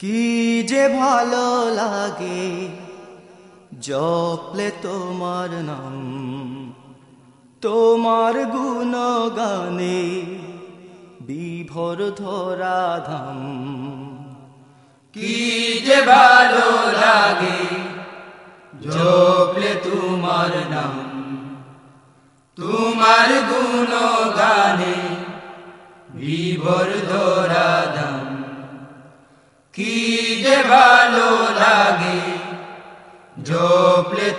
কি যে ভালো লাগে জপলে তোমার নাম, তোমার গুণ গানে বিভোর ধরা ধাম। কি যে ভালো লাগে জপলে তোমার নাম, তোমার গুণ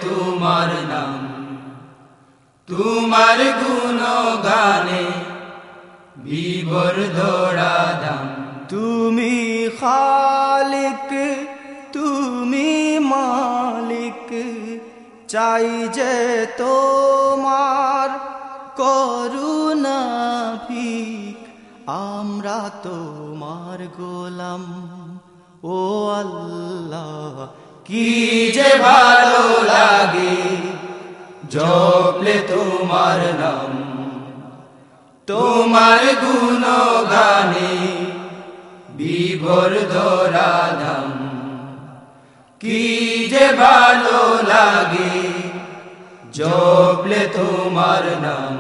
তোমার নাম, তোমার গুণ গানে বিভোর ধরা দাম। তুমি খালিক, তুমি মালিক, চাই যে তোমার করুণা ভিক। আমরা তোমার গোলাম, ও আল্লাহ কি যে ভালো লাগে, জপলে তোমার নাম, তোমার গুণ গানে বিভোর ধরা দাম কি যে ভালো লাগে, জপলে তোমার নাম,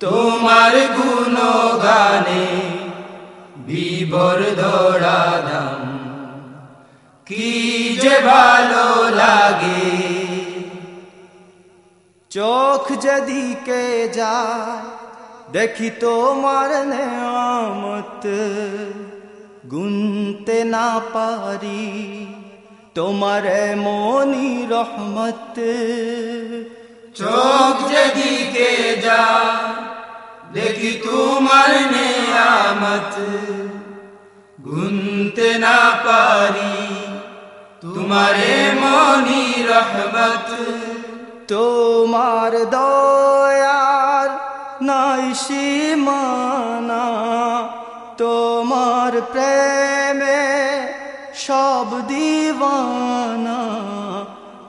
তোমার গুণ গানে বিভোর যে ভালো লাগে। চোখ যেদিকে যায়, দেখি তোমার নেয়ামত গুনতে না পারি, তোমার মনি রহমত। চোখ যেদিকে যা দেখি তোমার নেয়ামত। গুনতে না পারি। তোমারে মনি রহমত। তোমার দয়ার নাই সীমানা তোমার প্রেমে সব দিওয়ানা।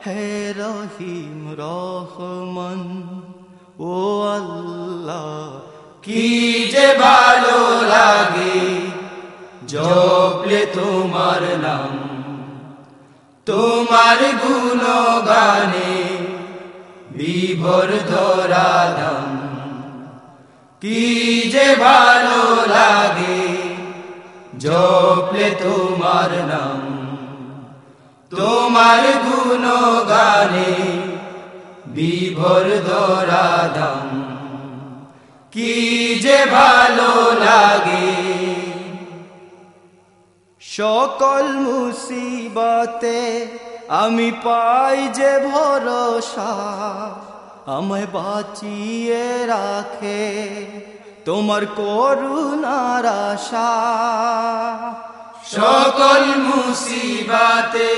হে রহিম রহমান ও আল্লাহ কি যে ভালো লাগে জপলে তোমার নাম। তোমার গুণ গানে বিভোর ধরা দাম কি যে ভালো লাগে জপলে তোমার নাম। তোমার গুণ গানে বিভোর ধরা দাম কি যে ভালো সকল মুসিবতে আমি পাই যে ভরসা, আমায় বাঁচিয়ে রাখে তোমার করুণার আশা। সকল মুসিবাতে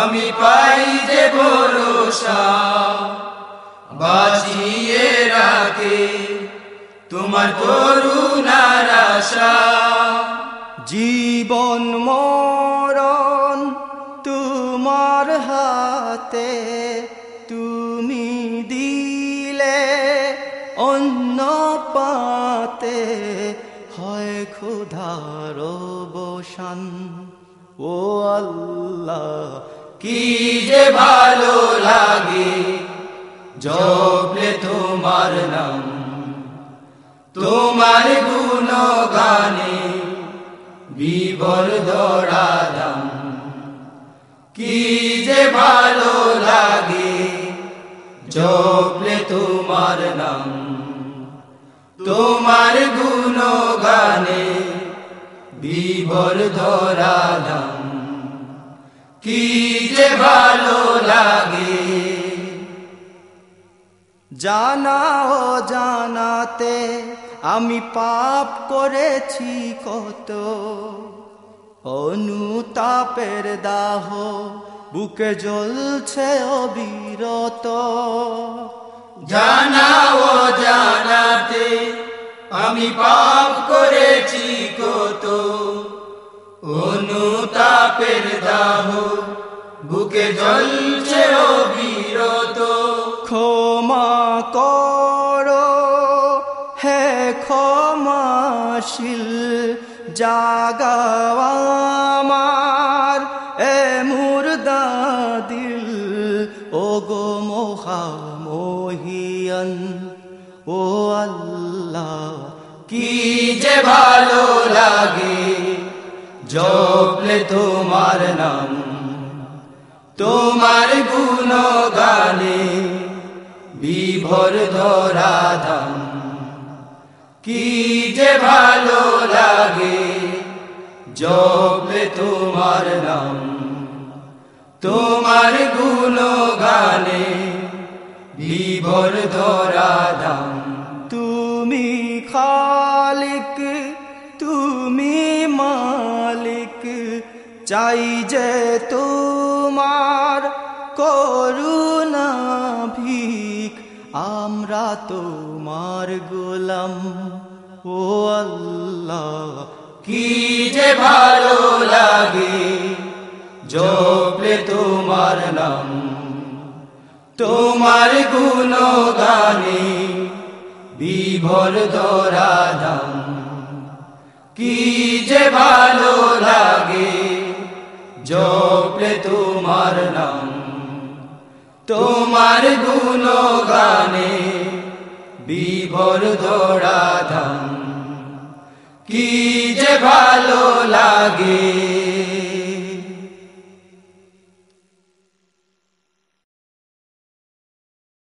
আমি পাই যে ভরসা, বাঁচিয়ে রাখে তোমার করুণার আশা। জীবন মরণ তোমার হাতে তুমি দিলে অন্য পাতে হয় ক্ষুধার বসান ও আল্লাহ, কি যে ভালো লাগে, জপলে তোমার নাম বিবর দড়া দাম কি যে ভালো লাগে জপলে তোমার নাম। তোমার গুণ গানে বিবর ধরা দাম কি যে ভালো লাগে জানা ও জানাতে আমি পাপ করেছি কত। অনুতাপের দাহ বুকে জ্বলছে অবিরত। জানা ও জানাতে আমি পাপ করেছি কত। অনুতাপের দাহ বুকে জ্বলছে অবিরত। ক্ষমা করো হে ক্ষমাশীল জাগাও আমার, এ মুর্দা দিল ও গো মহামহিয়ান, ও আল্লাহ, কি যে ভালো লাগে, জপলে তোমার নাম, তোমার গুণ গানে বিভোর ধরা ধাম, কি যে ভালো লাগে। জপলে তোমার নাম, তোমার গুণ গানে বিভোর ধরা দাম। তুমি খালিক, তুমি মালিক, চাই যে তোমার করুণা ভিক আমরা তোমার গোলাম। ও আল্লাহ। কি যে ভালো লাগে, জপলে তোমার নাম। তোমার গুণ গানে বিভোর ধরা দাম কি যে ভালো লাগে, জপলে তোমার নাম। তোমার গুণ গানে বিভোর ধরা ধাম। কি যে ভালো লাগে।